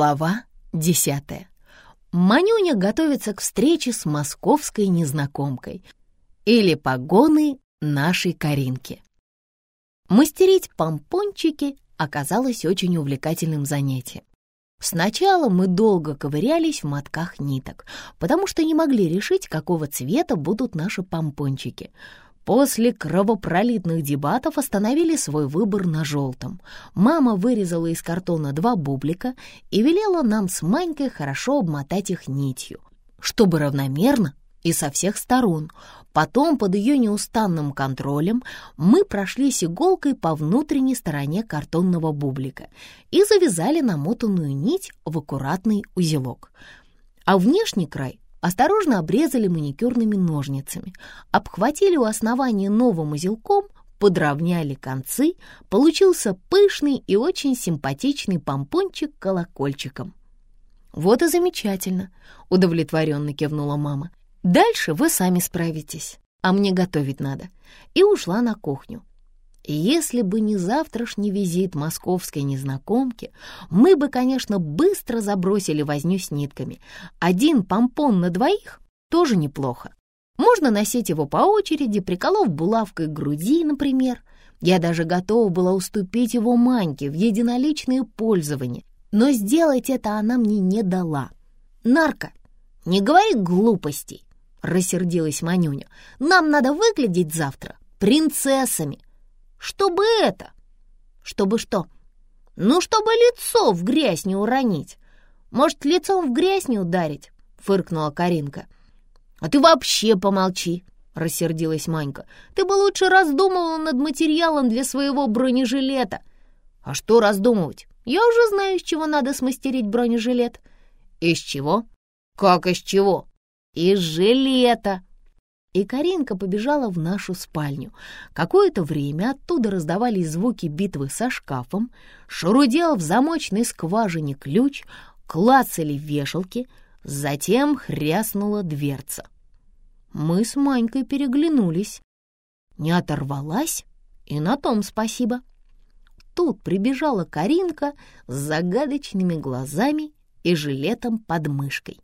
Глава десятая. Манюня готовится к встрече с московской незнакомкой или погоны нашей Каринки. Мастерить помпончики оказалось очень увлекательным занятием. Сначала мы долго ковырялись в мотках ниток, потому что не могли решить, какого цвета будут наши помпончики — После кровопролитных дебатов остановили свой выбор на желтом. Мама вырезала из картона два бублика и велела нам с Манькой хорошо обмотать их нитью, чтобы равномерно и со всех сторон. Потом под ее неустанным контролем мы прошлись иголкой по внутренней стороне картонного бублика и завязали намотанную нить в аккуратный узелок. А внешний край осторожно обрезали маникюрными ножницами, обхватили у основания новым узелком, подровняли концы, получился пышный и очень симпатичный помпончик колокольчиком. «Вот и замечательно», — удовлетворенно кивнула мама. «Дальше вы сами справитесь, а мне готовить надо». И ушла на кухню. Если бы не завтрашний визит московской незнакомки, мы бы, конечно, быстро забросили возню с нитками. Один помпон на двоих тоже неплохо. Можно носить его по очереди, приколов булавкой к груди, например. Я даже готова была уступить его Маньке в единоличное пользование, но сделать это она мне не дала. «Нарко, не говори глупостей!» — рассердилась Манюня. «Нам надо выглядеть завтра принцессами!» Чтобы это? Чтобы что? Ну, чтобы лицо в грязь не уронить. Может, лицом в грязь не ударить? Фыркнула Каринка. А ты вообще помолчи, рассердилась Манька. Ты бы лучше раздумывала над материалом для своего бронежилета. А что раздумывать? Я уже знаю, из чего надо смастерить бронежилет. Из чего? Как из чего? Из жилета, и Каринка побежала в нашу спальню. Какое-то время оттуда раздавались звуки битвы со шкафом, шурудел в замочной скважине ключ, клацали вешалки, затем хряснула дверца. Мы с Манькой переглянулись. Не оторвалась, и на том спасибо. Тут прибежала Каринка с загадочными глазами и жилетом под мышкой.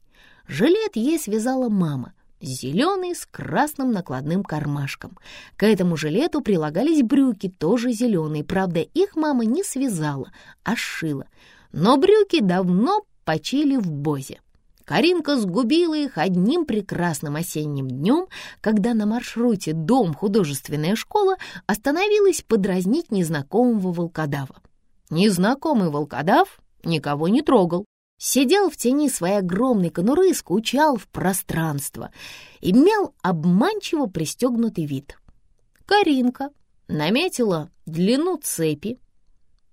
Жилет ей связала мама, зеленый с красным накладным кармашком. К этому жилету прилагались брюки, тоже зеленые, правда, их мама не связала, а сшила. Но брюки давно почили в бозе. Каринка сгубила их одним прекрасным осенним днем, когда на маршруте «Дом художественная школа» остановилась подразнить незнакомого волкодава. Незнакомый волкодав никого не трогал, Сидел в тени своей огромной конуры и скучал в пространство. Имел обманчиво пристегнутый вид. Каринка наметила длину цепи,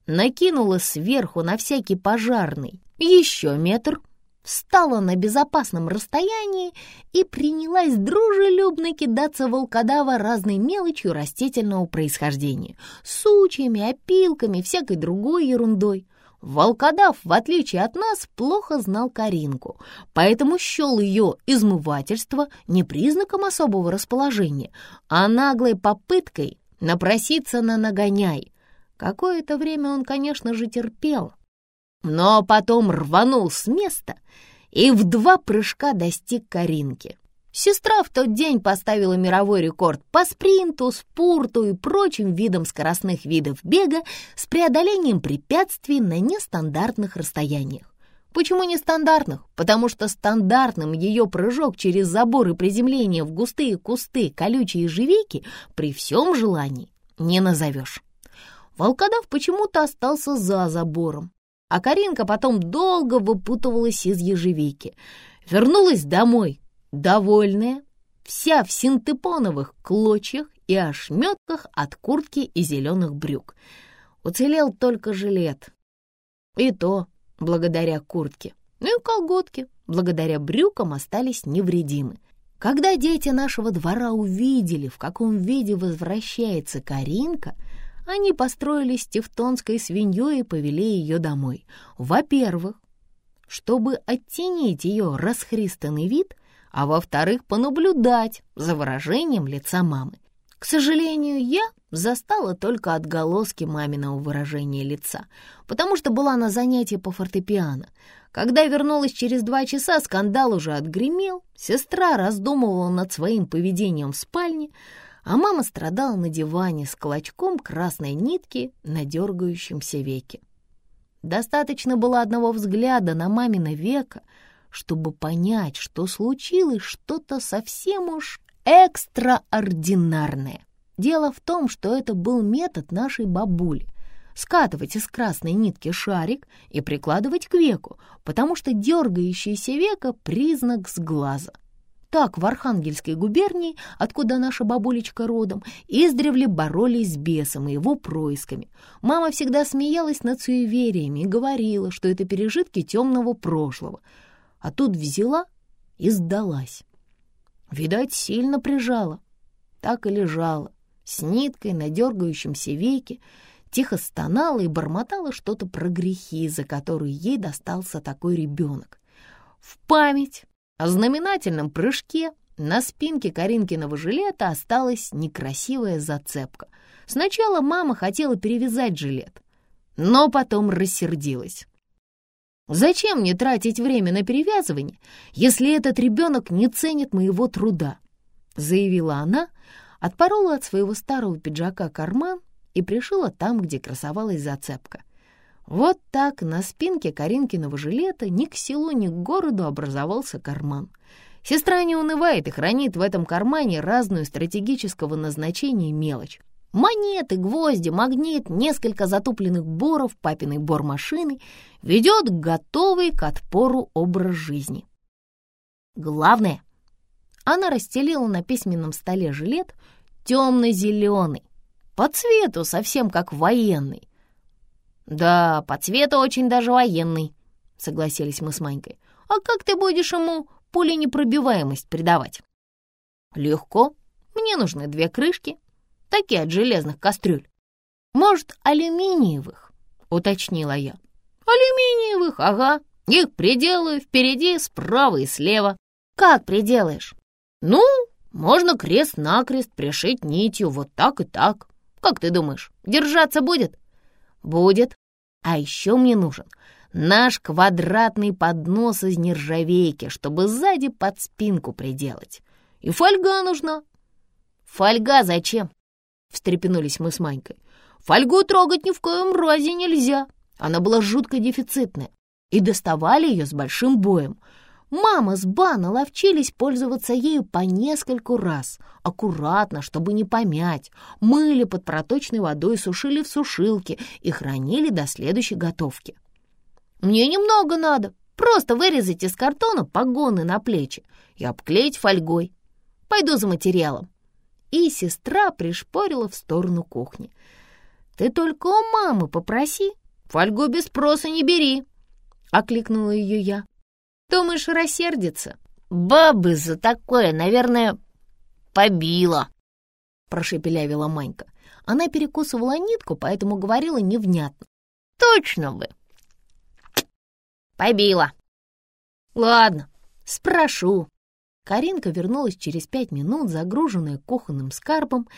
накинула сверху на всякий пожарный еще метр, встала на безопасном расстоянии и принялась дружелюбно кидаться волкодава разной мелочью растительного происхождения, сучьями, опилками, всякой другой ерундой. Волкодав, в отличие от нас, плохо знал Каринку, поэтому счел ее измывательство не признаком особого расположения, а наглой попыткой напроситься на нагоняй. Какое-то время он, конечно же, терпел, но потом рванул с места и в два прыжка достиг Каринки. Сестра в тот день поставила мировой рекорд по спринту, спорту и прочим видам скоростных видов бега с преодолением препятствий на нестандартных расстояниях. Почему нестандартных? Потому что стандартным ее прыжок через забор и приземление в густые кусты колючей ежевики при всем желании не назовешь. Волкодав почему-то остался за забором, а Каринка потом долго выпутывалась из ежевики. Вернулась домой, довольная, вся в синтепоновых клочьях и ошметках от куртки и зеленых брюк. Уцелел только жилет. И то благодаря куртке. Ну и колготки благодаря брюкам остались невредимы. Когда дети нашего двора увидели, в каком виде возвращается Каринка, они построились тевтонской свиньей и повели ее домой. Во-первых, чтобы оттенить ее расхристанный вид — а во-вторых, понаблюдать за выражением лица мамы. К сожалению, я застала только отголоски маминого выражения лица, потому что была на занятии по фортепиано. Когда вернулась через два часа, скандал уже отгремел, сестра раздумывала над своим поведением в спальне, а мама страдала на диване с клочком красной нитки на дергающемся веке. Достаточно было одного взгляда на мамино веко, чтобы понять, что случилось что-то совсем уж экстраординарное. Дело в том, что это был метод нашей бабули — скатывать из красной нитки шарик и прикладывать к веку, потому что дергающееся веко — признак сглаза. Так в Архангельской губернии, откуда наша бабулечка родом, издревле боролись с бесом и его происками. Мама всегда смеялась над суевериями и говорила, что это пережитки темного прошлого. А тут взяла и сдалась. Видать, сильно прижала. Так и лежала, с ниткой на дергающемся веке, тихо стонала и бормотала что-то про грехи, за которые ей достался такой ребенок. В память о знаменательном прыжке на спинке Каринкиного жилета осталась некрасивая зацепка. Сначала мама хотела перевязать жилет, но потом рассердилась. Зачем мне тратить время на перевязывание, если этот ребенок не ценит моего труда?» Заявила она, отпорола от своего старого пиджака карман и пришила там, где красовалась зацепка. Вот так на спинке Каринкиного жилета ни к селу, ни к городу образовался карман. Сестра не унывает и хранит в этом кармане разную стратегического назначения мелочь. Монеты, гвозди, магнит, несколько затупленных боров, папиной бормашины ведет готовый к отпору образ жизни. Главное, она расстелила на письменном столе жилет темно-зеленый, по цвету совсем как военный. «Да, по цвету очень даже военный», — согласились мы с Манькой. «А как ты будешь ему пуленепробиваемость придавать?» «Легко. Мне нужны две крышки, такие от железных кастрюль. Может, алюминиевых, уточнила я. Алюминиевых, ага. Их приделаю впереди, справа и слева. Как приделаешь? Ну, можно крест-накрест пришить нитью вот так и так. Как ты думаешь, держаться будет? Будет. А еще мне нужен наш квадратный поднос из нержавейки, чтобы сзади под спинку приделать. И фольга нужна. Фольга зачем? Встрепенулись мы с Манькой. «Фольгу трогать ни в коем разе нельзя. Она была жутко дефицитная, и доставали ее с большим боем. Мама с Бана ловчились пользоваться ею по нескольку раз, аккуратно, чтобы не помять, мыли под проточной водой, сушили в сушилке и хранили до следующей готовки. «Мне немного надо, просто вырезать из картона погоны на плечи и обклеить фольгой. Пойду за материалом и сестра пришпорила в сторону кухни. «Ты только у мамы попроси, фольгу без спроса не бери!» — окликнула ее я. «Думаешь, рассердится?» «Бабы за такое, наверное, побила!» — прошепелявила Манька. Она перекусывала нитку, поэтому говорила невнятно. «Точно бы!» «Побила!» «Ладно, спрошу!» Каринка вернулась через пять минут, загруженная кухонным скарбом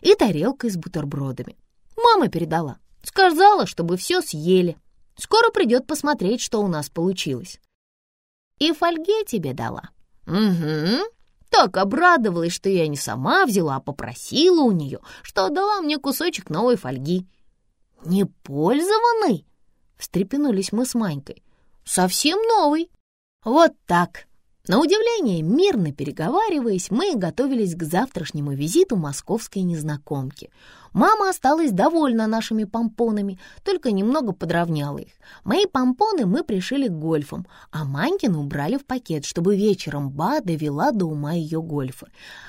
и тарелкой с бутербродами. Мама передала. Сказала, чтобы все съели. Скоро придет посмотреть, что у нас получилось. И фольге тебе дала. Угу. Так обрадовалась, что я не сама взяла, а попросила у нее, что отдала мне кусочек новой фольги. Не пользованный? Встрепенулись мы с Манькой. Совсем новый. Вот так. На удивление, мирно переговариваясь, мы готовились к завтрашнему визиту московской незнакомки. Мама осталась довольна нашими помпонами, только немного подровняла их. Мои помпоны мы пришили к гольфам, а Манькину убрали в пакет, чтобы вечером Ба довела до ума ее гольфы.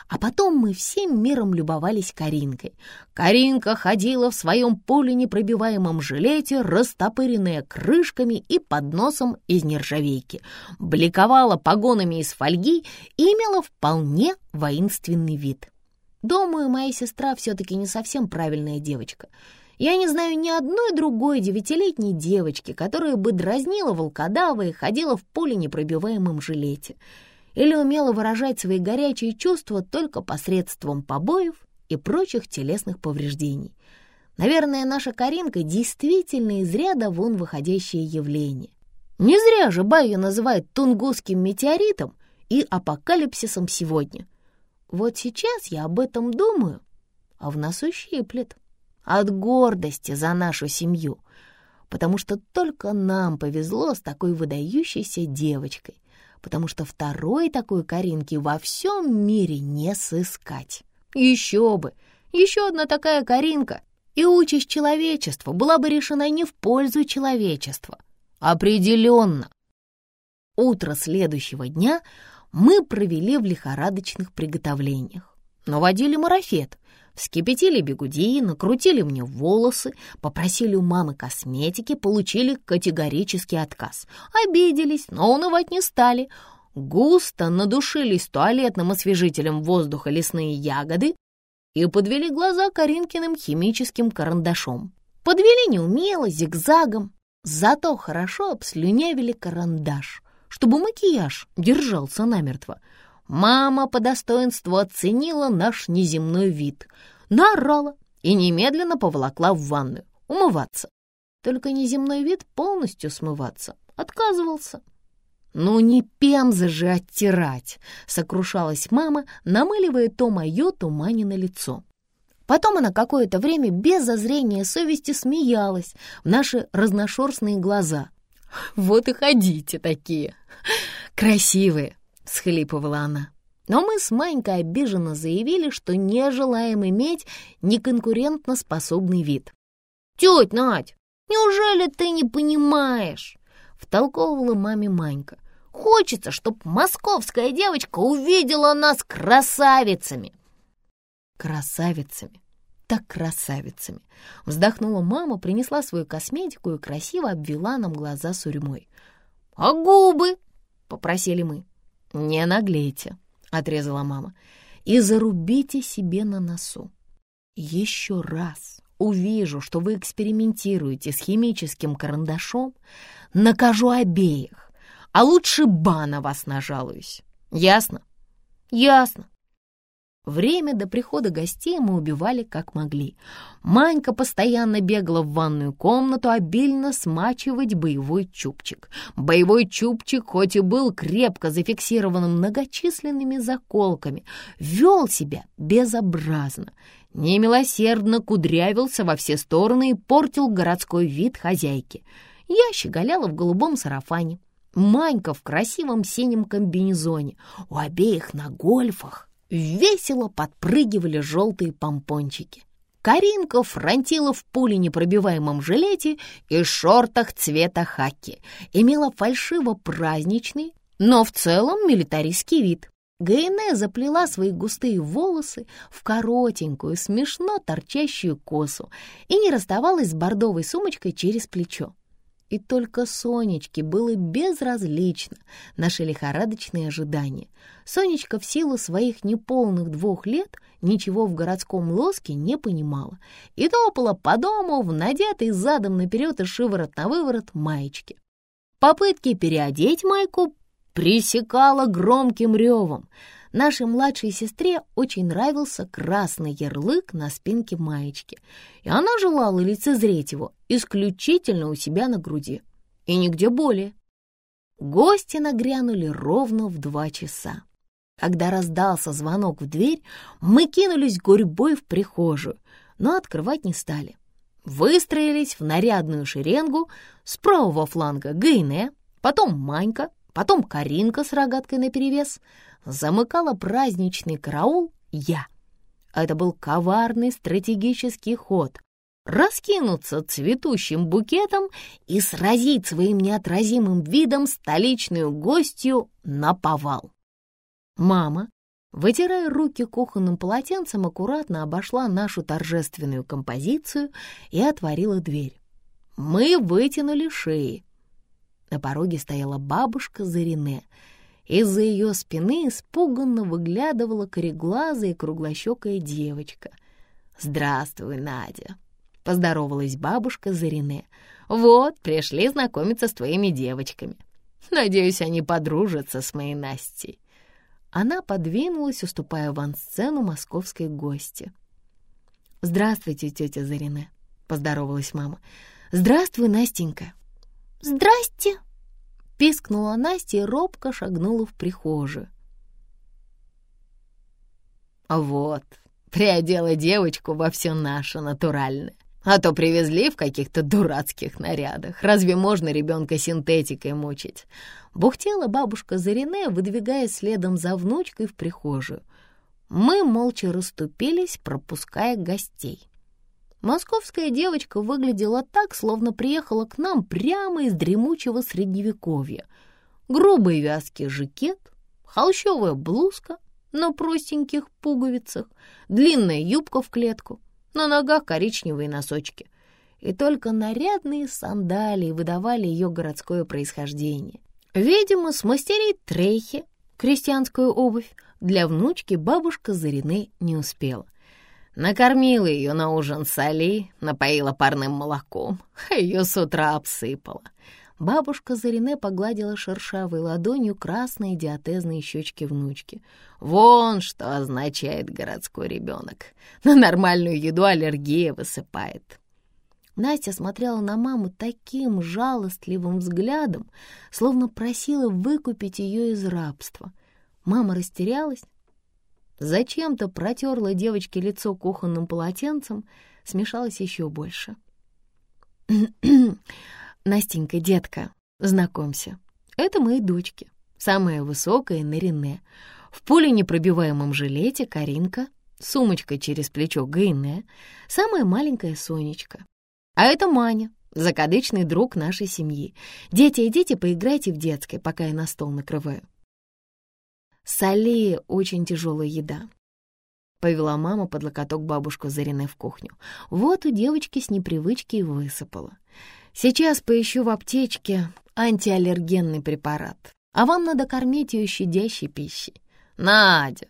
А потом мы всем миром любовались Каринкой. Каринка ходила в своем поле непробиваемом жилете, растопыренная крышками и подносом из нержавейки, бликовала погонами из фольги и имела вполне воинственный вид. Думаю, моя сестра все-таки не совсем правильная девочка. Я не знаю ни одной другой девятилетней девочки, которая бы дразнила волкодава и ходила в поле непробиваемом жилете. Или умела выражать свои горячие чувства только посредством побоев и прочих телесных повреждений. Наверное, наша Каринка действительно из ряда вон выходящее явление. Не зря же Байю называют тунгусским метеоритом и апокалипсисом сегодня. Вот сейчас я об этом думаю, а в носу щиплет от гордости за нашу семью, потому что только нам повезло с такой выдающейся девочкой, потому что второй такой Каринки во всем мире не сыскать. Еще бы! Еще одна такая Каринка, и участь человечества была бы решена не в пользу человечества. Определенно! Утро следующего дня мы провели в лихорадочных приготовлениях. Наводили марафет, Вскипятили бегуди, накрутили мне волосы, попросили у мамы косметики, получили категорический отказ. Обиделись, но унывать не стали. Густо надушились туалетным освежителем воздуха лесные ягоды и подвели глаза Каринкиным химическим карандашом. Подвели неумело, зигзагом, зато хорошо обслюнявили карандаш, чтобы макияж держался намертво. Мама по достоинству оценила наш неземной вид, наорала и немедленно поволокла в ванную умываться. Только неземной вид полностью смываться отказывался. «Ну не пемза же оттирать!» — сокрушалась мама, намыливая то мое, то Мани на лицо. Потом она какое-то время без зазрения совести смеялась в наши разношерстные глаза. «Вот и ходите такие! Красивые!» — схлипывала она. Но мы с Манькой обиженно заявили, что не желаем иметь неконкурентно способный вид. «Теть Надь, неужели ты не понимаешь?» — втолковывала маме Манька. «Хочется, чтоб московская девочка увидела нас красавицами!» «Красавицами!» Так красавицами!» Вздохнула мама, принесла свою косметику и красиво обвела нам глаза сурьмой. «А губы?» — попросили мы. «Не наглейте», — отрезала мама, «и зарубите себе на носу. Еще раз увижу, что вы экспериментируете с химическим карандашом, накажу обеих, а лучше бана вас нажалуюсь. Ясно?» «Ясно», Время до прихода гостей мы убивали как могли. Манька постоянно бегала в ванную комнату обильно смачивать боевой чубчик. Боевой чубчик, хоть и был крепко зафиксирован многочисленными заколками, вел себя безобразно, немилосердно кудрявился во все стороны и портил городской вид хозяйки. Я щеголяла в голубом сарафане, Манька в красивом синем комбинезоне, у обеих на гольфах. Весело подпрыгивали желтые помпончики. Каринка фронтила в пуле непробиваемом жилете и шортах цвета хаки. Имела фальшиво-праздничный, но в целом милитаристский вид. Гайне заплела свои густые волосы в коротенькую, смешно торчащую косу и не расставалась с бордовой сумочкой через плечо. И только Сонечке было безразлично наши лихорадочные ожидания. Сонечка в силу своих неполных двух лет ничего в городском лоске не понимала и топала по дому в надетой задом наперед и шиворот на выворот маечки. Попытки переодеть майку пресекала громким ревом — Нашей младшей сестре очень нравился красный ярлык на спинке маечки, и она желала лицезреть его исключительно у себя на груди, и нигде более. Гости нагрянули ровно в два часа. Когда раздался звонок в дверь, мы кинулись гурьбой в прихожую, но открывать не стали. Выстроились в нарядную шеренгу с правого фланга Гейне, потом Манька, потом Каринка с рогаткой наперевес — замыкала праздничный караул я. Это был коварный стратегический ход — раскинуться цветущим букетом и сразить своим неотразимым видом столичную гостью на повал. Мама, вытирая руки кухонным полотенцем, аккуратно обошла нашу торжественную композицию и отворила дверь. Мы вытянули шеи. На пороге стояла бабушка Зарине — из-за ее спины испуганно выглядывала кореглазая и круглощекая девочка. «Здравствуй, Надя!» — поздоровалась бабушка Зарине. «Вот, пришли знакомиться с твоими девочками. Надеюсь, они подружатся с моей Настей». Она подвинулась, уступая ван-сцену московской гости. «Здравствуйте, тетя Зарине», — поздоровалась мама. «Здравствуй, Настенька». «Здрасте», — пискнула Настя и робко шагнула в прихожую. «Вот, приодела девочку во все наше натуральное. А то привезли в каких-то дурацких нарядах. Разве можно ребенка синтетикой мучить?» Бухтела бабушка Зарине, выдвигаясь следом за внучкой в прихожую. Мы молча расступились, пропуская гостей. Московская девочка выглядела так, словно приехала к нам прямо из дремучего средневековья. Грубый вязкий жакет, холщовая блузка на простеньких пуговицах, длинная юбка в клетку, на ногах коричневые носочки. И только нарядные сандалии выдавали ее городское происхождение. Видимо, смастерить трейхи, крестьянскую обувь, для внучки бабушка Зарины не успела. Накормила ее на ужин соли, напоила парным молоком, а ее с утра обсыпала. Бабушка Зарине погладила шершавой ладонью красные диатезные щечки внучки. Вон что означает городской ребенок. На нормальную еду аллергия высыпает. Настя смотрела на маму таким жалостливым взглядом, словно просила выкупить ее из рабства. Мама растерялась, зачем-то протерла девочке лицо кухонным полотенцем, смешалась еще больше. «Настенька, детка, знакомься, это мои дочки, самая высокая Нарине, в поле непробиваемом жилете Каринка, сумочка через плечо Гайне, самая маленькая Сонечка. А это Маня, закадычный друг нашей семьи. Дети, идите поиграйте в детской, пока я на стол накрываю. Соли очень тяжелая еда. Повела мама под локоток бабушку Зарине в кухню. Вот у девочки с непривычки и высыпала. Сейчас поищу в аптечке антиаллергенный препарат. А вам надо кормить ее щадящей пищей. Надя,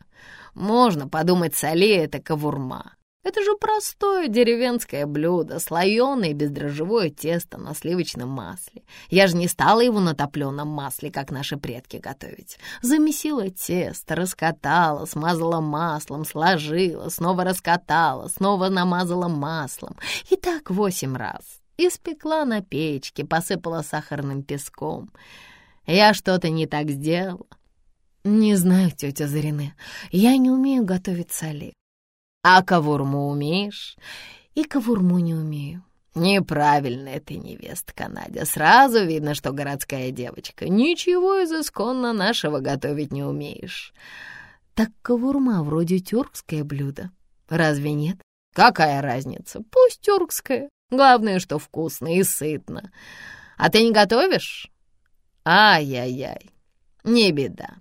можно подумать, соли — это ковурма. Это же простое деревенское блюдо, слоеное бездрожжевое тесто на сливочном масле. Я же не стала его на топленом масле, как наши предки готовить. Замесила тесто, раскатала, смазала маслом, сложила, снова раскатала, снова намазала маслом. И так восемь раз. Испекла на печке, посыпала сахарным песком. Я что-то не так сделала. Не знаю, тетя Зарине, я не умею готовить соли. А кавурму умеешь? И кавурму не умею. Неправильная ты невестка, Надя. Сразу видно, что городская девочка. Ничего из исконно нашего готовить не умеешь. Так кавурма вроде тюркское блюдо. Разве нет? Какая разница? Пусть тюркское. Главное, что вкусно и сытно. А ты не готовишь? Ай-яй-яй. Не беда.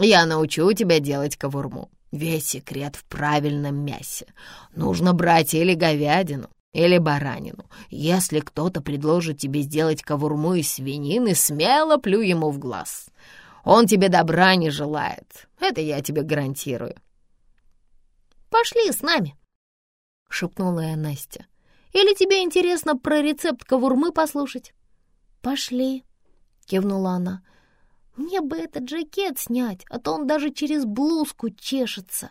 Я научу тебя делать кавурму. Весь секрет в правильном мясе. Нужно брать или говядину, или баранину. Если кто-то предложит тебе сделать ковурму из свинины, смело плю ему в глаз. Он тебе добра не желает. Это я тебе гарантирую. «Пошли с нами», — шепнула я Настя. «Или тебе интересно про рецепт ковурмы послушать?» «Пошли», — кивнула она. Мне бы этот жакет снять, а то он даже через блузку чешется.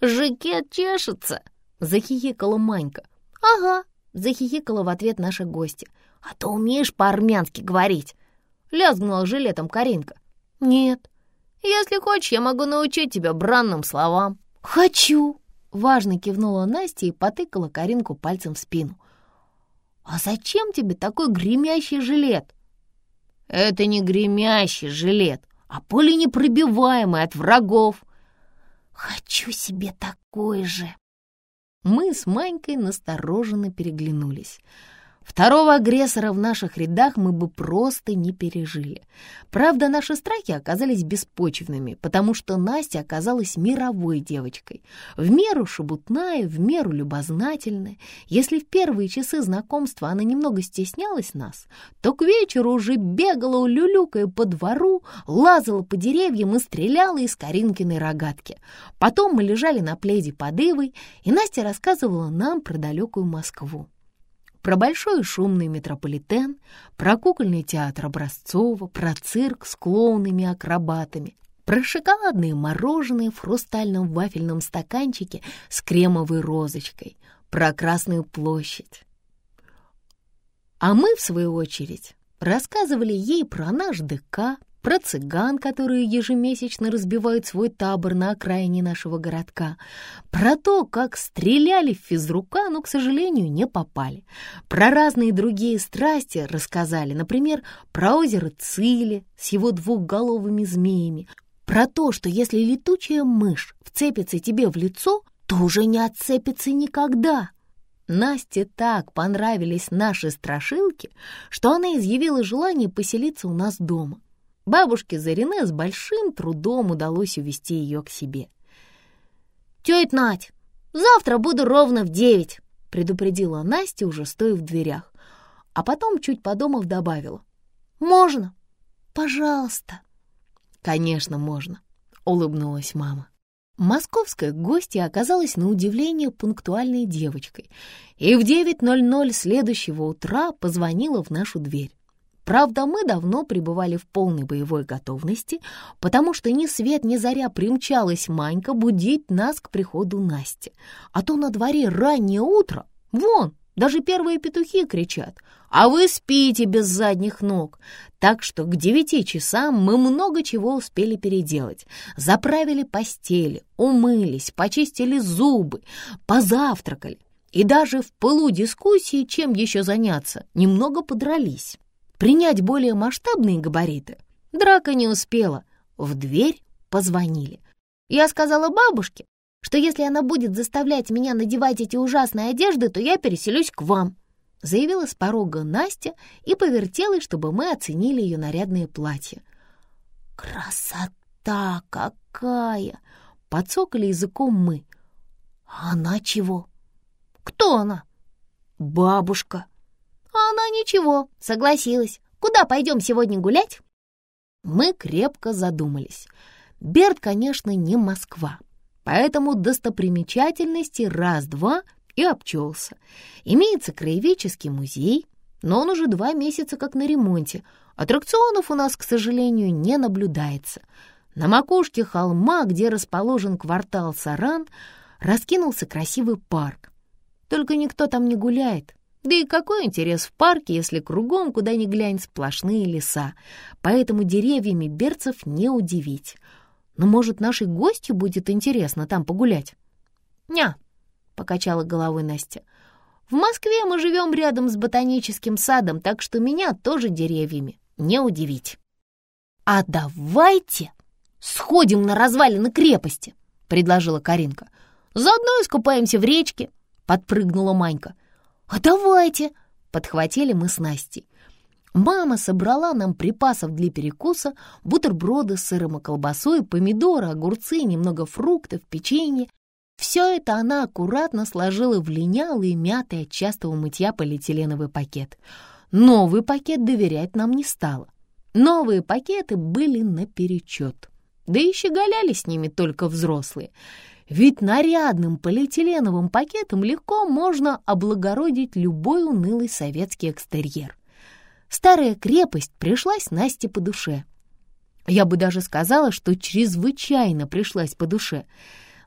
«Жакет чешется!» — захихикала Манька. «Ага», — захихикала в ответ наша гостья. «А то умеешь по-армянски говорить!» — лязгнула жилетом Каринка. «Нет, если хочешь, я могу научить тебя бранным словам». «Хочу!» — важно кивнула Настя и потыкала Каринку пальцем в спину. «А зачем тебе такой гремящий жилет?» Это не гремящий жилет, а пуленепробиваемый от врагов. Хочу себе такой же. Мы с Манькой настороженно переглянулись. Второго агрессора в наших рядах мы бы просто не пережили. Правда, наши страхи оказались беспочвенными, потому что Настя оказалась мировой девочкой. В меру шебутная, в меру любознательная. Если в первые часы знакомства она немного стеснялась нас, то к вечеру уже бегала, улюлюкая по двору, лазала по деревьям и стреляла из Каринкиной рогатки. Потом мы лежали на пледе под Ивой, и Настя рассказывала нам про далекую Москву про большой шумный метрополитен, про кукольный театр Образцова, про цирк с клоунами-акробатами, про шоколадные мороженое в хрустальном вафельном стаканчике с кремовой розочкой, про Красную площадь. А мы, в свою очередь, рассказывали ей про наш ДК, про цыган, которые ежемесячно разбивают свой табор на окраине нашего городка, про то, как стреляли в физрука, но, к сожалению, не попали, про разные другие страсти рассказали, например, про озеро Цили с его двухголовыми змеями, про то, что если летучая мышь вцепится тебе в лицо, то уже не отцепится никогда. Насте так понравились наши страшилки, что она изъявила желание поселиться у нас дома. Бабушке Зарине с большим трудом удалось увести ее к себе. «Тетя Надь, завтра буду ровно в девять», — предупредила Настя, уже стоя в дверях. А потом, чуть подумав, добавила. «Можно? Пожалуйста». «Конечно, можно», — улыбнулась мама. Московская гостья оказалась на удивление пунктуальной девочкой и в 9.00 следующего утра позвонила в нашу дверь. Правда, мы давно пребывали в полной боевой готовности, потому что ни свет ни заря примчалась Манька будить нас к приходу Насти. А то на дворе раннее утро, вон, даже первые петухи кричат, а вы спите без задних ног. Так что к девяти часам мы много чего успели переделать. Заправили постели, умылись, почистили зубы, позавтракали. И даже в пылу дискуссии, чем еще заняться, немного подрались принять более масштабные габариты, драка не успела. В дверь позвонили. Я сказала бабушке, что если она будет заставлять меня надевать эти ужасные одежды, то я переселюсь к вам», — заявила с порога Настя и повертелась, чтобы мы оценили ее нарядное платье. «Красота какая!» — подсокали языком мы. «А она чего?» «Кто она?» «Бабушка», а она ничего, согласилась. Куда пойдем сегодня гулять? Мы крепко задумались. Берд, конечно, не Москва, поэтому достопримечательности раз-два и обчелся. Имеется краеведческий музей, но он уже два месяца как на ремонте. Аттракционов у нас, к сожалению, не наблюдается. На макушке холма, где расположен квартал Саран, раскинулся красивый парк. Только никто там не гуляет, да и какой интерес в парке, если кругом, куда ни глянь, сплошные леса. Поэтому деревьями берцев не удивить. Но, может, нашей гости будет интересно там погулять? «Ня», — покачала головой Настя. «В Москве мы живем рядом с ботаническим садом, так что меня тоже деревьями не удивить». «А давайте сходим на развалины крепости», — предложила Каринка. «Заодно искупаемся в речке», — подпрыгнула Манька. «А давайте!» — подхватили мы с Настей. Мама собрала нам припасов для перекуса, бутерброды с сыром и колбасой, помидоры, огурцы, немного фруктов, печенье. Все это она аккуратно сложила в линялый, мятый от частого мытья полиэтиленовый пакет. Новый пакет доверять нам не стала. Новые пакеты были наперечет. Да и щеголяли с ними только взрослые — ведь нарядным полиэтиленовым пакетом легко можно облагородить любой унылый советский экстерьер. Старая крепость пришлась Насте по душе. Я бы даже сказала, что чрезвычайно пришлась по душе.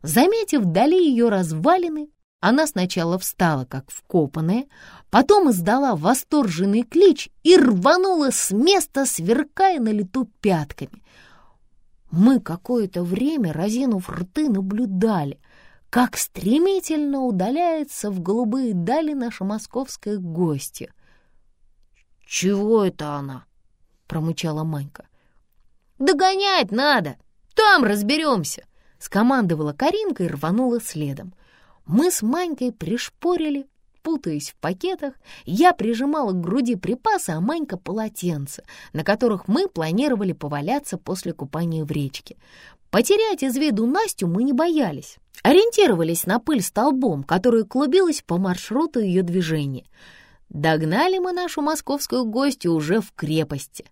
Заметив вдали ее развалины, она сначала встала, как вкопанная, потом издала восторженный клич и рванула с места, сверкая на лету пятками — мы какое-то время, разинув рты, наблюдали, как стремительно удаляется в голубые дали наша московская гостья. «Чего это она?» — промычала Манька. «Догонять надо! Там разберемся!» — скомандовала Каринка и рванула следом. Мы с Манькой пришпорили, путаясь в пакетах, я прижимала к груди припасы, а Манька — полотенце, на которых мы планировали поваляться после купания в речке. Потерять из виду Настю мы не боялись. Ориентировались на пыль столбом, которая клубилась по маршруту ее движения. Догнали мы нашу московскую гостью уже в крепости.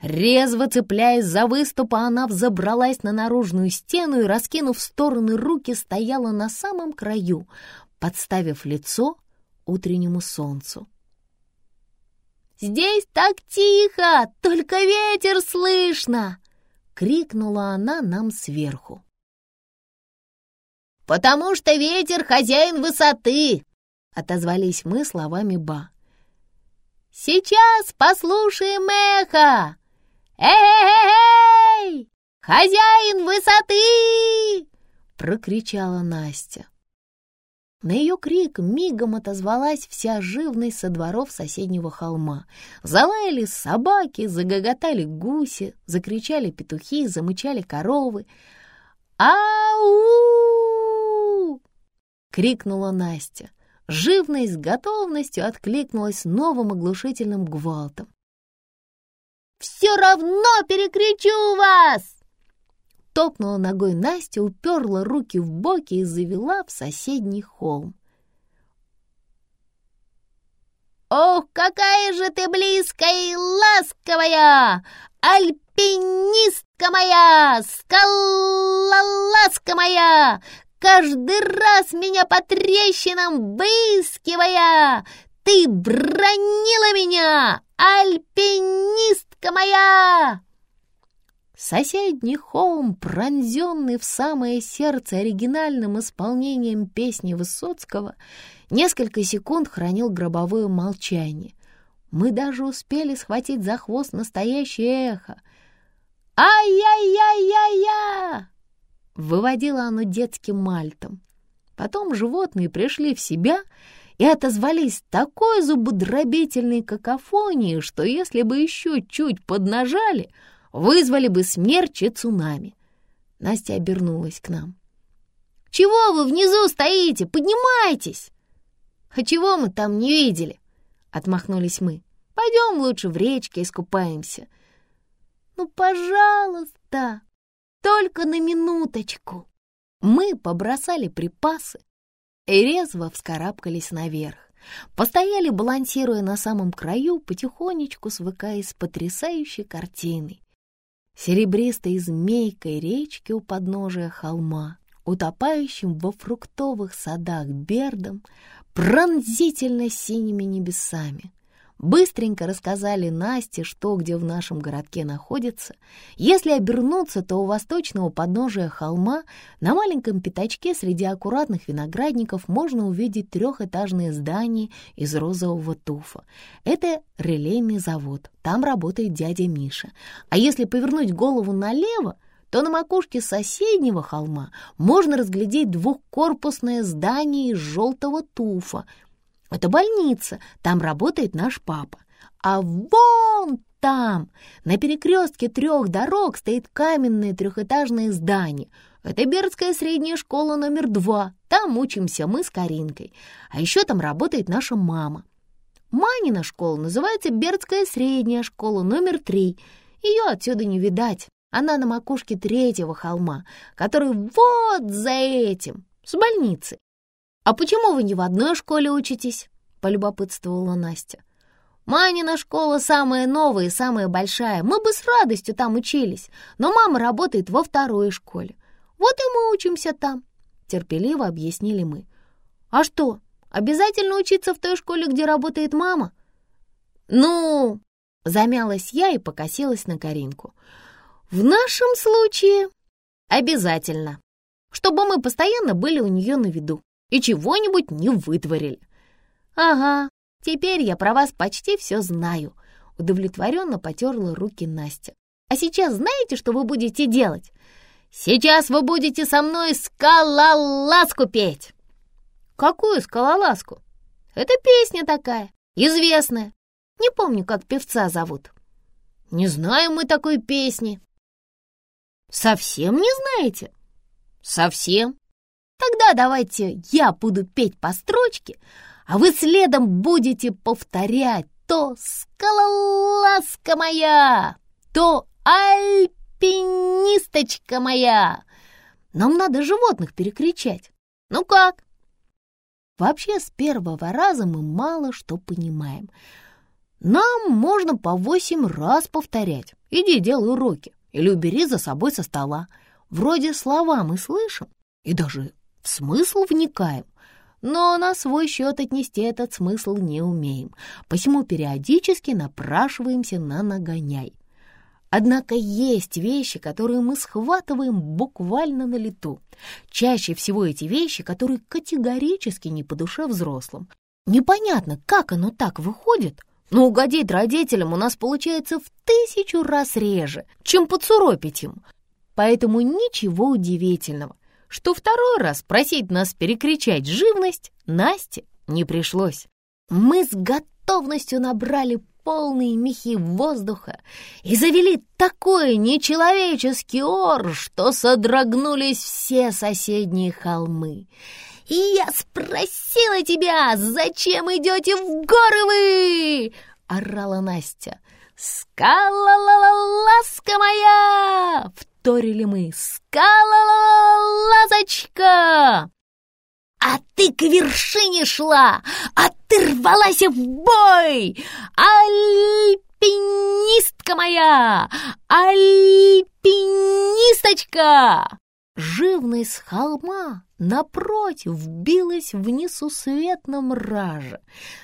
Резво цепляясь за выступ, она взобралась на наружную стену и, раскинув стороны руки, стояла на самом краю, подставив лицо утреннему солнцу. «Здесь так тихо, только ветер слышно!» — крикнула она нам сверху. «Потому что ветер — хозяин высоты!» — отозвались мы словами Ба. «Сейчас послушаем эхо! Эй-эй-эй! Хозяин высоты!» — прокричала Настя. На ее крик мигом отозвалась вся живность со дворов соседнего холма. Залаяли собаки, загоготали гуси, закричали петухи, замычали коровы. «Ау!» — крикнула Настя. Живность с готовностью откликнулась новым оглушительным гвалтом. «Все равно перекричу вас!» Топнула ногой Настя, уперла руки в боки и завела в соседний холм. «Ох, какая же ты близкая и ласковая! Альпинистка моя! Скалолазка моя! Каждый раз меня по трещинам выискивая! Ты бронила меня, альпинистка моя!» Соседний холм, пронзенный в самое сердце оригинальным исполнением песни Высоцкого, несколько секунд хранил гробовое молчание. Мы даже успели схватить за хвост настоящее эхо. «Ай-яй-яй-яй-я!» Выводило оно детским мальтом. Потом животные пришли в себя и отозвались такой зубодробительной какофонией, что если бы еще чуть поднажали — вызвали бы смерч и цунами. Настя обернулась к нам. «Чего вы внизу стоите? Поднимайтесь!» «А чего мы там не видели?» — отмахнулись мы. «Пойдем лучше в речке искупаемся». «Ну, пожалуйста, только на минуточку!» Мы побросали припасы и резво вскарабкались наверх. Постояли, балансируя на самом краю, потихонечку свыкаясь с потрясающей картиной серебристой змейкой речки у подножия холма, утопающим во фруктовых садах бердом, пронзительно синими небесами, быстренько рассказали Насте, что где в нашем городке находится. Если обернуться, то у восточного подножия холма на маленьком пятачке среди аккуратных виноградников можно увидеть трехэтажное здание из розового туфа. Это релейный завод, там работает дядя Миша. А если повернуть голову налево, то на макушке соседнего холма можно разглядеть двухкорпусное здание из желтого туфа, это больница, там работает наш папа. А вон там, на перекрестке трех дорог, стоит каменное трехэтажное здание. Это Бердская средняя школа номер два. Там учимся мы с Каринкой. А еще там работает наша мама. Манина школа называется Бердская средняя школа номер три. Ее отсюда не видать. Она на макушке третьего холма, который вот за этим, с больницей. «А почему вы не в одной школе учитесь?» — полюбопытствовала Настя. «Манина школа самая новая и самая большая. Мы бы с радостью там учились, но мама работает во второй школе. Вот и мы учимся там», — терпеливо объяснили мы. «А что, обязательно учиться в той школе, где работает мама?» «Ну...» — замялась я и покосилась на Каринку. «В нашем случае обязательно, чтобы мы постоянно были у нее на виду и чего-нибудь не вытворили. Ага, теперь я про вас почти все знаю. Удовлетворенно потерла руки Настя. А сейчас знаете, что вы будете делать? Сейчас вы будете со мной скалолазку петь. Какую скалолазку? Это песня такая, известная. Не помню, как певца зовут. Не знаем мы такой песни. Совсем не знаете? Совсем. Тогда давайте я буду петь по строчке, а вы следом будете повторять то скалолазка моя, то альпинисточка моя. Нам надо животных перекричать. Ну как? Вообще, с первого раза мы мало что понимаем. Нам можно по восемь раз повторять. Иди делай уроки или убери за собой со стола. Вроде слова мы слышим и даже в смысл вникаем, но на свой счет отнести этот смысл не умеем, посему периодически напрашиваемся на нагоняй. Однако есть вещи, которые мы схватываем буквально на лету. Чаще всего эти вещи, которые категорически не по душе взрослым. Непонятно, как оно так выходит, но угодить родителям у нас получается в тысячу раз реже, чем поцуропить им. Поэтому ничего удивительного, что второй раз просить нас перекричать живность Насте не пришлось. Мы с готовностью набрали полные мехи воздуха и завели такой нечеловеческий ор, что содрогнулись все соседние холмы. И я спросила тебя, зачем идете в горы вы? Орала Настя. «Скала-ла-ла-ласка моя!» — вторили мы. «Скала-ла-лазочка!» «А ты к вершине шла, а ты рвалась в бой! Альпинистка моя! Альпинисточка!» Живность с холма напротив билась в несусветном раже.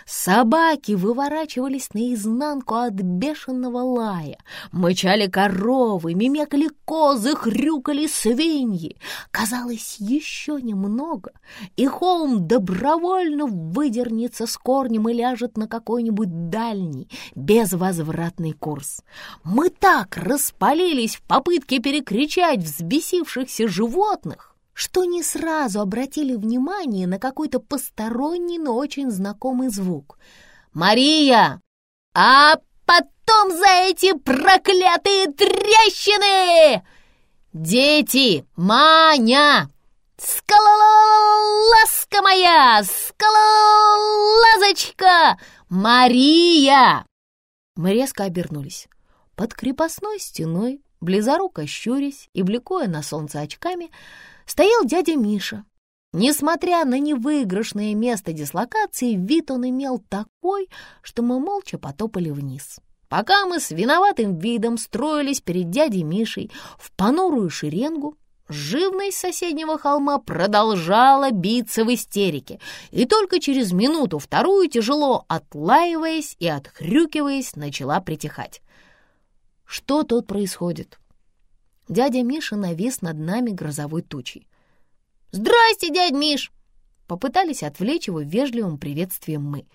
Собаки выворачивались наизнанку от бешеного лая, мычали коровы, мимекали козы, хрюкали свиньи. Казалось, еще немного, и холм добровольно выдернется с корнем и ляжет на какой-нибудь дальний, безвозвратный курс. Мы так распалились в попытке перекричать взбесившихся животных, что не сразу обратили внимание на какой-то посторонний, но очень знакомый звук. «Мария! А потом за эти проклятые трещины! Дети! Маня! Скалолазка моя! Скалолазочка! Мария!» Мы резко обернулись. Под крепостной стеной, близоруко щурясь и бликуя на солнце очками, стоял дядя Миша. Несмотря на невыигрышное место дислокации, вид он имел такой, что мы молча потопали вниз. Пока мы с виноватым видом строились перед дядей Мишей в понурую шеренгу, живность соседнего холма продолжала биться в истерике, и только через минуту-вторую, тяжело отлаиваясь и отхрюкиваясь, начала притихать. Что тут происходит? Дядя Миша навис над нами грозовой тучей. «Здрасте, дядь Миш!» Попытались отвлечь его вежливым приветствием мы.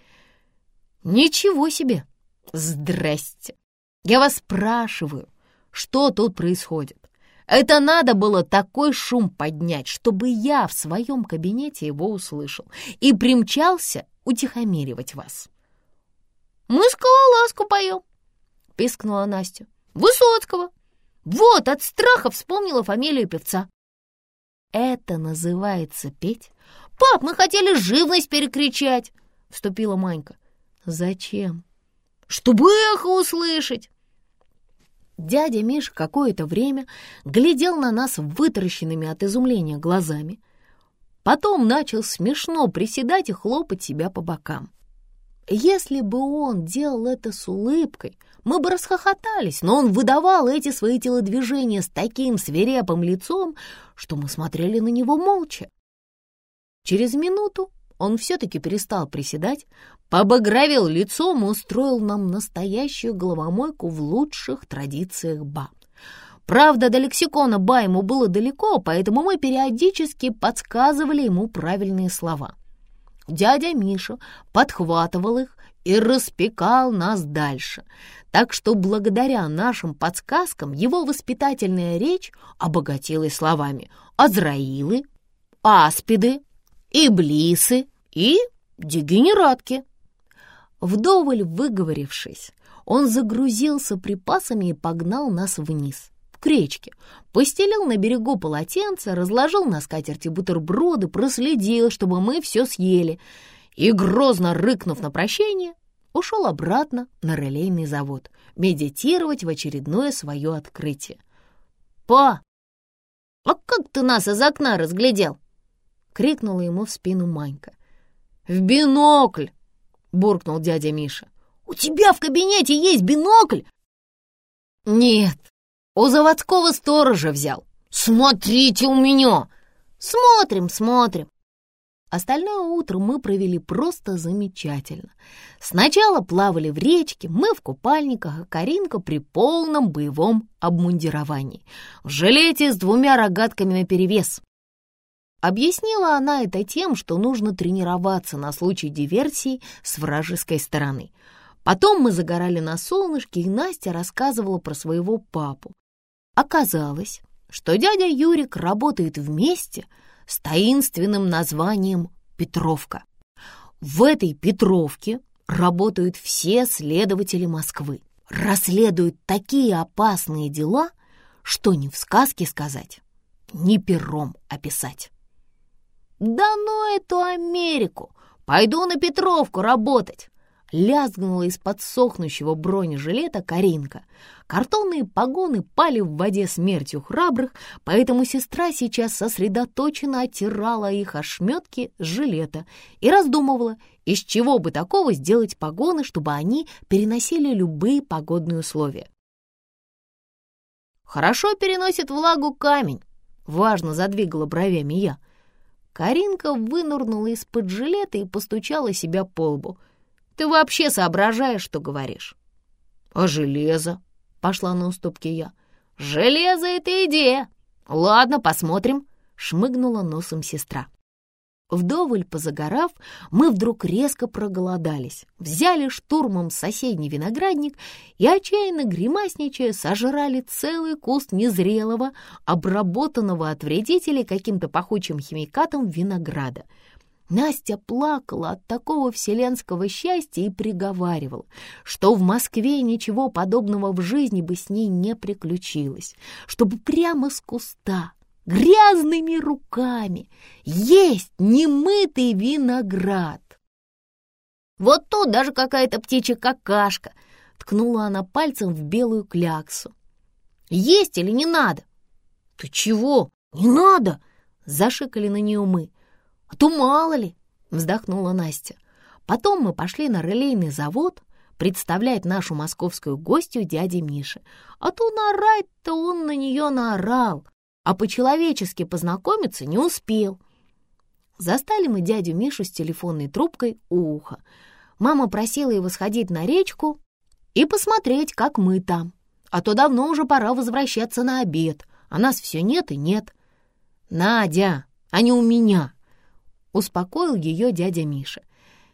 «Ничего себе! Здрасте! Я вас спрашиваю, что тут происходит? Это надо было такой шум поднять, чтобы я в своем кабинете его услышал и примчался утихомиривать вас». «Мы скалолазку поем!» — пискнула Настя. «Высоцкого!» Вот, от страха вспомнила фамилию певца. Это называется петь? Пап, мы хотели живность перекричать, вступила Манька. Зачем? Чтобы эхо услышать. Дядя Миша какое-то время глядел на нас вытаращенными от изумления глазами. Потом начал смешно приседать и хлопать себя по бокам. Если бы он делал это с улыбкой, мы бы расхохотались, но он выдавал эти свои телодвижения с таким свирепым лицом, что мы смотрели на него молча. Через минуту он все-таки перестал приседать, побагровел лицом и устроил нам настоящую головомойку в лучших традициях ба. Правда, до лексикона ба ему было далеко, поэтому мы периодически подсказывали ему правильные слова. Дядя Миша подхватывал их и распекал нас дальше — так что благодаря нашим подсказкам его воспитательная речь обогатилась словами «азраилы», «аспиды», «иблисы» и «дегенератки». Вдоволь выговорившись, он загрузился припасами и погнал нас вниз, к речке, постелил на берегу полотенце, разложил на скатерти бутерброды, проследил, чтобы мы все съели, и, грозно рыкнув на прощение, ушел обратно на релейный завод медитировать в очередное свое открытие. «Па, а как ты нас из окна разглядел?» — крикнула ему в спину Манька. «В бинокль!» — буркнул дядя Миша. «У тебя в кабинете есть бинокль?» «Нет, у заводского сторожа взял. Смотрите у меня!» «Смотрим, смотрим!» Остальное утро мы провели просто замечательно. Сначала плавали в речке, мы в купальниках, а Каринка при полном боевом обмундировании. В жилете с двумя рогатками наперевес. Объяснила она это тем, что нужно тренироваться на случай диверсии с вражеской стороны. Потом мы загорали на солнышке, и Настя рассказывала про своего папу. Оказалось, что дядя Юрик работает вместе — с таинственным названием «Петровка». В этой Петровке работают все следователи Москвы, расследуют такие опасные дела, что ни в сказке сказать, ни пером описать. «Да ну эту Америку! Пойду на Петровку работать!» Лязгнула из-под сохнущего бронежилета Каринка. Картонные погоны пали в воде смертью храбрых, поэтому сестра сейчас сосредоточенно оттирала их ошметки с жилета и раздумывала, из чего бы такого сделать погоны, чтобы они переносили любые погодные условия. «Хорошо переносит влагу камень», — важно задвигала бровями я. Каринка вынурнула из-под жилета и постучала себя по лбу — ты вообще соображаешь, что говоришь?» «А железо?» — пошла на уступки я. «Железо — это идея! Ладно, посмотрим», — шмыгнула носом сестра. Вдоволь позагорав, мы вдруг резко проголодались, взяли штурмом соседний виноградник и, отчаянно гримасничая, сожрали целый куст незрелого, обработанного от вредителей каким-то пахучим химикатом винограда — Настя плакала от такого вселенского счастья и приговаривала, что в Москве ничего подобного в жизни бы с ней не приключилось, чтобы прямо с куста, грязными руками, есть немытый виноград. «Вот тут даже какая-то птичья какашка!» — ткнула она пальцем в белую кляксу. «Есть или не надо?» «Ты чего? Не надо!» — зашикали на нее мы. «А то мало ли!» — вздохнула Настя. Потом мы пошли на релейный завод представлять нашу московскую гостью дяде Мише. А то наорать-то он на нее наорал, а по-человечески познакомиться не успел. Застали мы дядю Мишу с телефонной трубкой у уха. Мама просила его сходить на речку и посмотреть, как мы там. А то давно уже пора возвращаться на обед, а нас все нет и нет. «Надя, а не у меня!» Успокоил ее дядя Миша.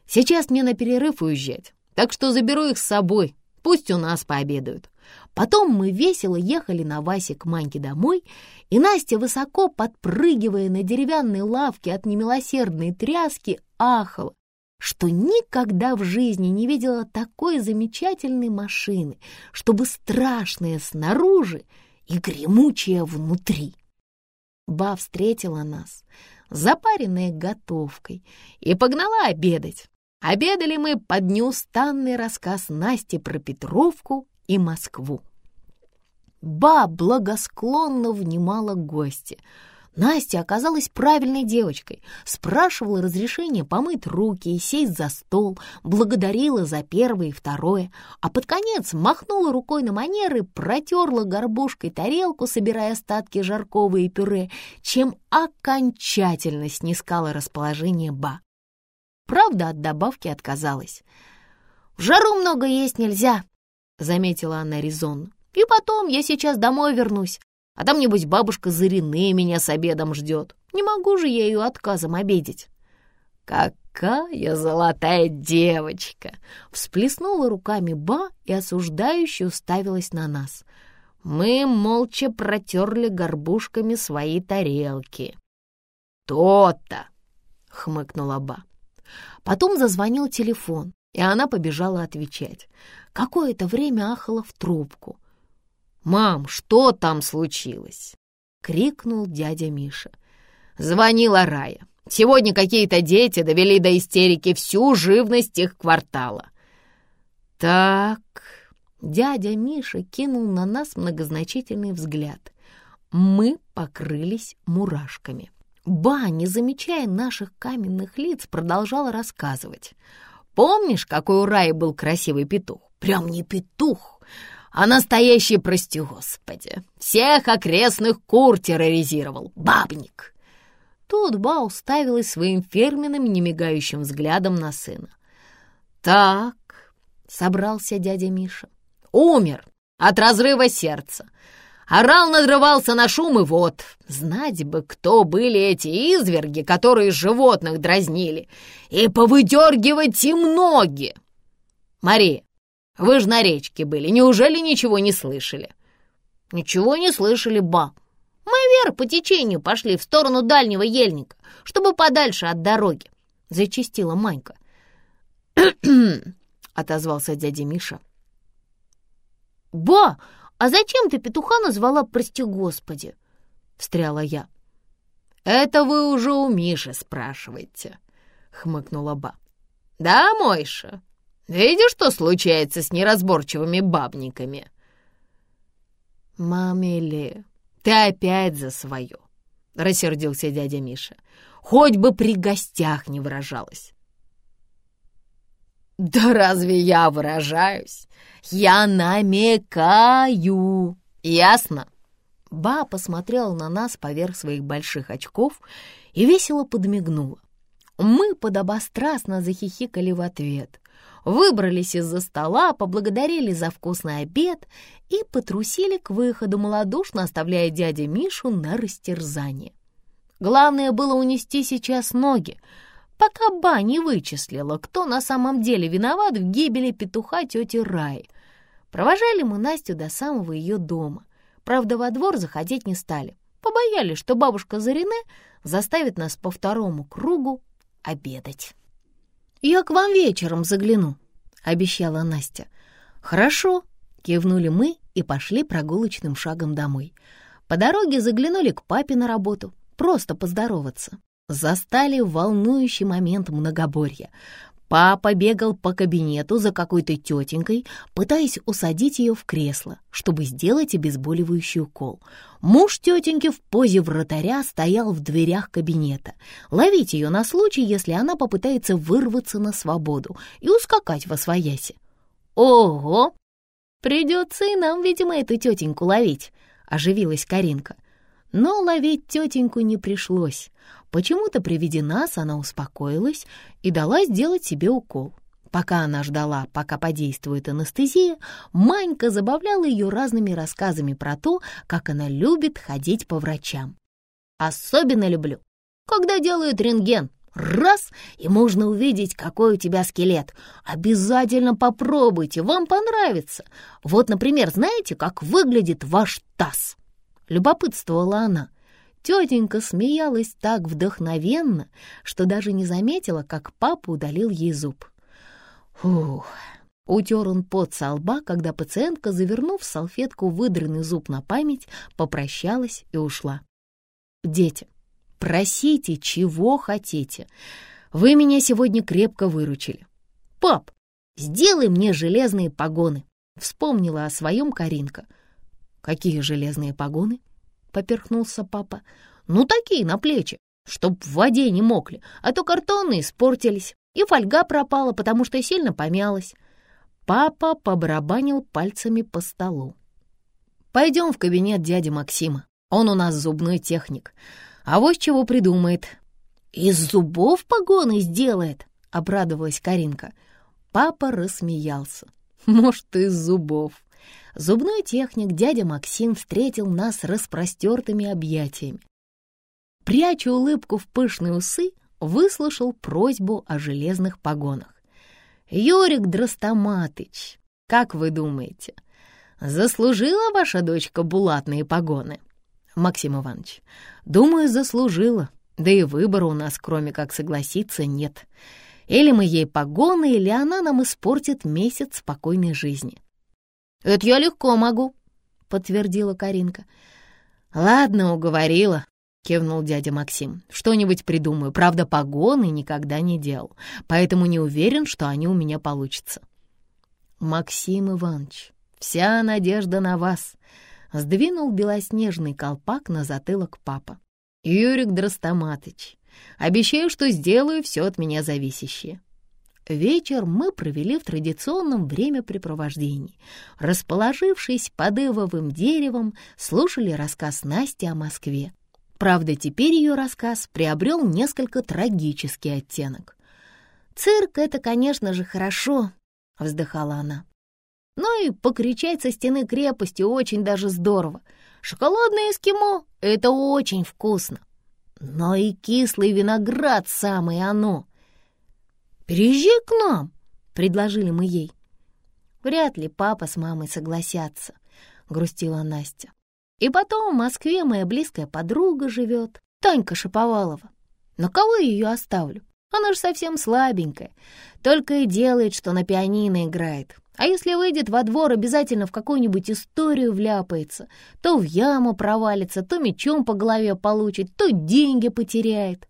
«Сейчас мне на перерыв уезжать, так что заберу их с собой, пусть у нас пообедают». Потом мы весело ехали на Васе к Маньке домой, и Настя, высоко подпрыгивая на деревянной лавке от немилосердной тряски, ахала, что никогда в жизни не видела такой замечательной машины, чтобы страшная снаружи и гремучая внутри. Ба встретила нас запаренная готовкой, и погнала обедать. Обедали мы под неустанный рассказ Насти про Петровку и Москву. Ба благосклонно внимала гости — Настя оказалась правильной девочкой, спрашивала разрешения помыть руки и сесть за стол, благодарила за первое и второе, а под конец махнула рукой на манеры, протерла горбушкой тарелку, собирая остатки жаркого и пюре, чем окончательно снискала расположение Ба. Правда, от добавки отказалась. «В жару много есть нельзя», — заметила она резонно. «И потом я сейчас домой вернусь, а там, небось, бабушка Зарины меня с обедом ждет. Не могу же я ее отказом обидеть. «Какая золотая девочка!» Всплеснула руками Ба и осуждающе уставилась на нас. Мы молча протерли горбушками свои тарелки. «То-то!» — хмыкнула Ба. Потом зазвонил телефон, и она побежала отвечать. Какое-то время ахала в трубку — «Мам, что там случилось?» — крикнул дядя Миша. Звонила Рая. Сегодня какие-то дети довели до истерики всю живность их квартала. «Так...» — дядя Миша кинул на нас многозначительный взгляд. Мы покрылись мурашками. Ба, не замечая наших каменных лиц, продолжала рассказывать. «Помнишь, какой у Раи был красивый петух? Прям не петух, а настоящий, прости господи, всех окрестных кур терроризировал, бабник. Тут Ба уставилась своим фирменным немигающим взглядом на сына. «Так», — собрался дядя Миша, — «умер от разрыва сердца. Орал надрывался на шум, и вот, знать бы, кто были эти изверги, которые животных дразнили, и повыдергивать им ноги. Мария, вы же на речке были, неужели ничего не слышали? Ничего не слышали, ба. Мы вверх по течению пошли в сторону дальнего ельника, чтобы подальше от дороги, — зачистила Манька. отозвался дядя Миша. «Ба, а зачем ты петуха назвала «прости господи»?» — встряла я. «Это вы уже у Миши спрашиваете», — хмыкнула Ба. «Да, Мойша, видишь, что случается с неразборчивыми бабниками?» «Мамели, ты опять за свое», — рассердился дядя Миша. «Хоть бы при гостях не выражалась». «Да разве я выражаюсь? Я намекаю, ясно?» Ба посмотрела на нас поверх своих больших очков и весело подмигнула. Мы подобострастно захихикали в ответ, выбрались из-за стола, поблагодарили за вкусный обед и потрусили к выходу, малодушно оставляя дядю Мишу на растерзание. Главное было унести сейчас ноги, пока Ба не вычислила, кто на самом деле виноват в гибели петуха тети Раи. Провожали мы Настю до самого ее дома. Правда, во двор заходить не стали. Побоялись, что бабушка Зарине заставит нас по второму кругу обедать. «Я к вам вечером загляну», — обещала Настя. «Хорошо», — кивнули мы и пошли прогулочным шагом домой. По дороге заглянули к папе на работу, просто поздороваться застали волнующий момент многоборья. Папа бегал по кабинету за какой-то тетенькой, пытаясь усадить ее в кресло, чтобы сделать обезболивающий укол. Муж тетеньки в позе вратаря стоял в дверях кабинета. Ловить ее на случай, если она попытается вырваться на свободу и ускакать во свояси. «Ого! Придется и нам, видимо, эту тетеньку ловить», — оживилась Каринка. Но ловить тетеньку не пришлось. Почему-то при виде нас она успокоилась и дала сделать себе укол. Пока она ждала, пока подействует анестезия, Манька забавляла ее разными рассказами про то, как она любит ходить по врачам. «Особенно люблю, когда делают рентген. Раз, и можно увидеть, какой у тебя скелет. Обязательно попробуйте, вам понравится. Вот, например, знаете, как выглядит ваш таз?» Любопытствовала она. Тетенька смеялась так вдохновенно, что даже не заметила, как папа удалил ей зуб. Фух, утер он пот со лба, когда пациентка, завернув салфетку выдранный зуб на память, попрощалась и ушла. «Дети, просите, чего хотите. Вы меня сегодня крепко выручили. Пап, сделай мне железные погоны!» Вспомнила о своем Каринка — «Какие железные погоны?» — поперхнулся папа. «Ну, такие, на плечи, чтоб в воде не мокли, а то картонные испортились, и фольга пропала, потому что сильно помялась». Папа побарабанил пальцами по столу. «Пойдем в кабинет дяди Максима. Он у нас зубной техник. А вот чего придумает». «Из зубов погоны сделает», — обрадовалась Каринка. Папа рассмеялся. «Может, из зубов». Зубной техник дядя Максим встретил нас распростертыми объятиями. Пряча улыбку в пышные усы, выслушал просьбу о железных погонах. «Юрик Дростоматыч, как вы думаете, заслужила ваша дочка булатные погоны?» «Максим Иванович, думаю, заслужила, да и выбора у нас, кроме как согласиться, нет. Или мы ей погоны, или она нам испортит месяц спокойной жизни. «Это я легко могу», — подтвердила Каринка. «Ладно, уговорила», — кивнул дядя Максим. «Что-нибудь придумаю. Правда, погоны никогда не делал, поэтому не уверен, что они у меня получатся». «Максим Иванович, вся надежда на вас», — сдвинул белоснежный колпак на затылок папа. «Юрик Дростоматыч, обещаю, что сделаю все от меня зависящее. Вечер мы провели в традиционном времяпрепровождении. Расположившись под ивовым деревом, слушали рассказ Насти о Москве. Правда, теперь ее рассказ приобрел несколько трагический оттенок. «Цирк — это, конечно же, хорошо», — вздыхала она. «Но и покричать со стены крепости очень даже здорово. Шоколадное эскимо — это очень вкусно. Но и кислый виноград — самое оно. Переезжай к нам», — предложили мы ей. «Вряд ли папа с мамой согласятся», — грустила Настя. И потом в Москве моя близкая подруга живет, Танька Шаповалова. На кого я ее оставлю? Она же совсем слабенькая, только и делает, что на пианино играет. А если выйдет во двор, обязательно в какую-нибудь историю вляпается, то в яму провалится, то мечом по голове получит, то деньги потеряет.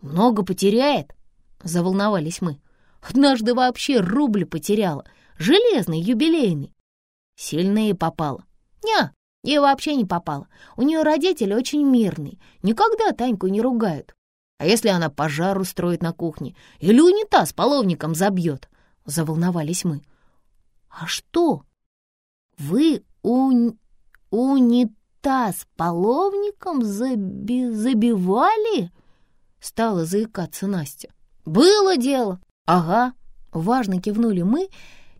Много потеряет? Заволновались мы. Однажды вообще рубль потеряла, железный, юбилейный. Сильнее попала. Ня, Ей вообще не попало. У нее родители очень мирные, никогда Таньку не ругают. А если она пожар устроит на кухне или унитаз половником забьет? Заволновались мы. А что? Вы у... унитаз половником заби... забивали? Стала заикаться Настя. Было дело. Ага, важно кивнули мы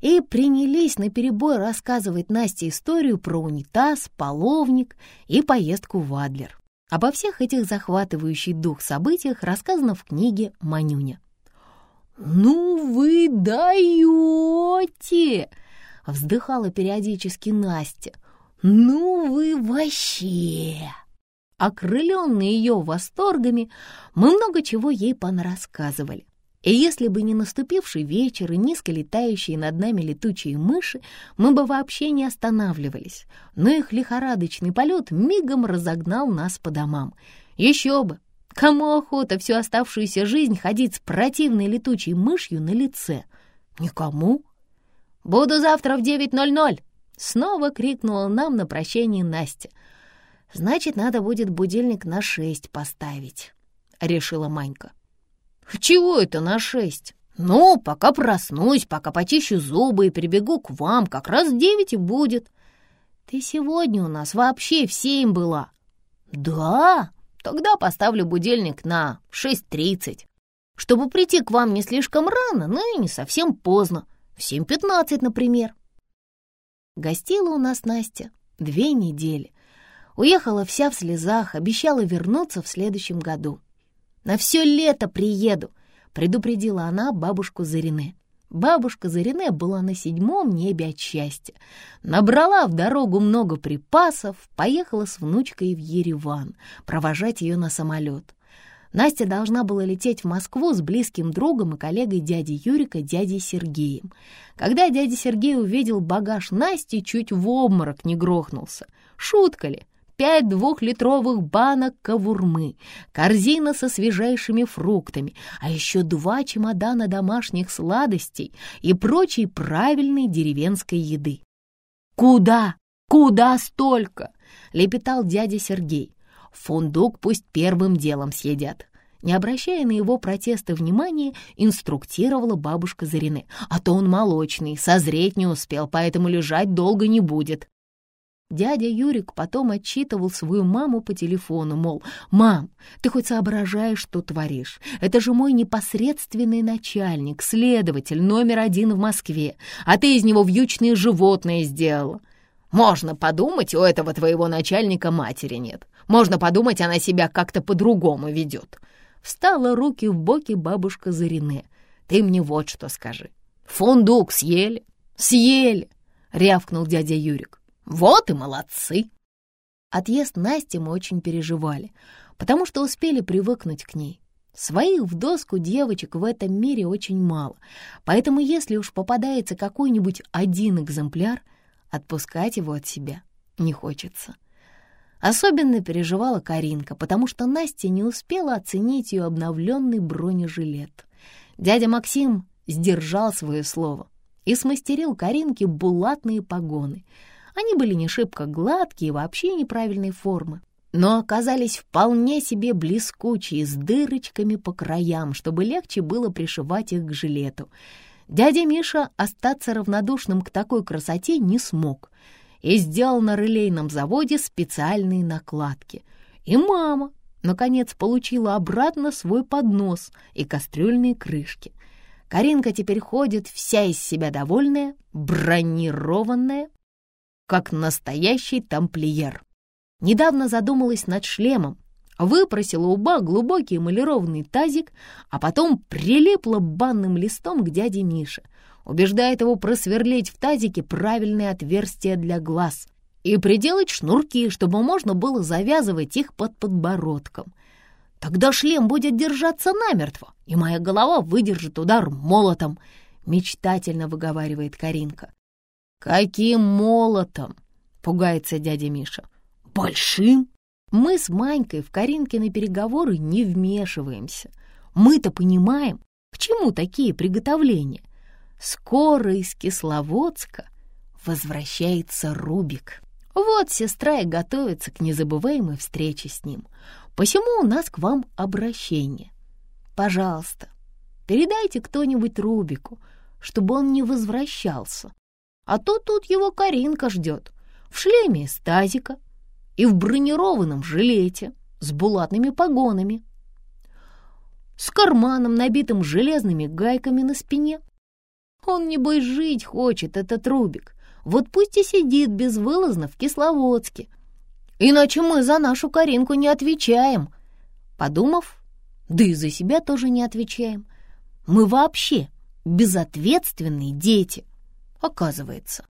и принялись наперебой рассказывать Насте историю про унитаз, половник и поездку в Адлер. Обо всех этих захватывающих дух событиях рассказано в книге «Манюня». «Ну вы даете!» — вздыхала периодически Настя. «Ну вы вообще!» Окрыленные ее восторгами, мы много чего ей понарассказывали. И если бы не наступивший вечер и низко летающие над нами летучие мыши, мы бы вообще не останавливались. Но их лихорадочный полет мигом разогнал нас по домам. Еще бы! Кому охота всю оставшуюся жизнь ходить с противной летучей мышью на лице? Никому. «Буду завтра в 9.00!» — снова крикнула нам на прощание Настя. «Значит, надо будет будильник на шесть поставить», — решила Манька. «Чего это на шесть?» «Ну, пока проснусь, пока почищу зубы и прибегу к вам, как раз девять и будет». «Ты сегодня у нас вообще в семь была». «Да? Тогда поставлю будильник на шесть тридцать, чтобы прийти к вам не слишком рано, но и не совсем поздно, в семь пятнадцать, например». Гостила у нас Настя две недели. Уехала вся в слезах, обещала вернуться в следующем году. На все лето приеду», — предупредила она бабушку Зарине. Бабушка Зарине была на седьмом небе от счастья. Набрала в дорогу много припасов, поехала с внучкой в Ереван, провожать ее на самолет. Настя должна была лететь в Москву с близким другом и коллегой дяди Юрика, дядей Сергеем. Когда дядя Сергей увидел багаж Насти, чуть в обморок не грохнулся. Шутка ли? Пять двухлитровых банок кавурмы, корзина со свежайшими фруктами, а еще два чемодана домашних сладостей и прочей правильной деревенской еды. «Куда? Куда столько?» — лепетал дядя Сергей. «Фундук пусть первым делом съедят». Не обращая на его протесты внимания, инструктировала бабушка Зарине. «А то он молочный, созреть не успел, поэтому лежать долго не будет». Дядя Юрик потом отчитывал свою маму по телефону, мол, «Мам, ты хоть соображаешь, что творишь? Это же мой непосредственный начальник, следователь номер один в Москве, а ты из него вьючные животные сделала». «Можно подумать, у этого твоего начальника матери нет. Можно подумать, она себя как-то по-другому ведет». Встала руки в боки бабушка Зарине. «Ты мне вот что скажи. Фундук съели?» «Съели!» — рявкнул дядя Юрик. Вот и молодцы!» Отъезд Насти мы очень переживали, потому что успели привыкнуть к ней. Своих в доску девочек в этом мире очень мало, поэтому если уж попадается какой-нибудь один экземпляр, отпускать его от себя не хочется. Особенно переживала Каринка, потому что Настя не успела оценить ее обновленный бронежилет. Дядя Максим сдержал свое слово и смастерил Каринке булатные погоны — они были не шибко гладкие и вообще неправильной формы, но оказались вполне себе блескучие, с дырочками по краям, чтобы легче было пришивать их к жилету. Дядя Миша остаться равнодушным к такой красоте не смог и сделал на релейном заводе специальные накладки. И мама, наконец, получила обратно свой поднос и кастрюльные крышки. Каринка теперь ходит вся из себя довольная, бронированная, как настоящий тамплиер. Недавно задумалась над шлемом, выпросила у Ба глубокий эмалированный тазик, а потом прилипла банным листом к дяде Мише, убеждает его просверлить в тазике правильное отверстие для глаз и приделать шнурки, чтобы можно было завязывать их под подбородком. Тогда шлем будет держаться намертво, и моя голова выдержит удар молотом, мечтательно выговаривает Каринка. «Каким молотом?» — пугается дядя Миша. «Большим?» Мы с Манькой в Каринкины переговоры не вмешиваемся. Мы-то понимаем, к чему такие приготовления. Скоро из Кисловодска возвращается Рубик. Вот сестра и готовится к незабываемой встрече с ним. Посему у нас к вам обращение. Пожалуйста, передайте кто-нибудь Рубику, чтобы он не возвращался. А то тут его Каринка ждет, в шлеме из тазика, и в бронированном жилете с булатными погонами, с карманом, набитым железными гайками на спине. Он, небось, жить хочет, этот Рубик. Вот пусть и сидит безвылазно в Кисловодске. Иначе мы за нашу Каринку не отвечаем. Подумав, да и за себя тоже не отвечаем. Мы вообще безответственные дети, оказывается.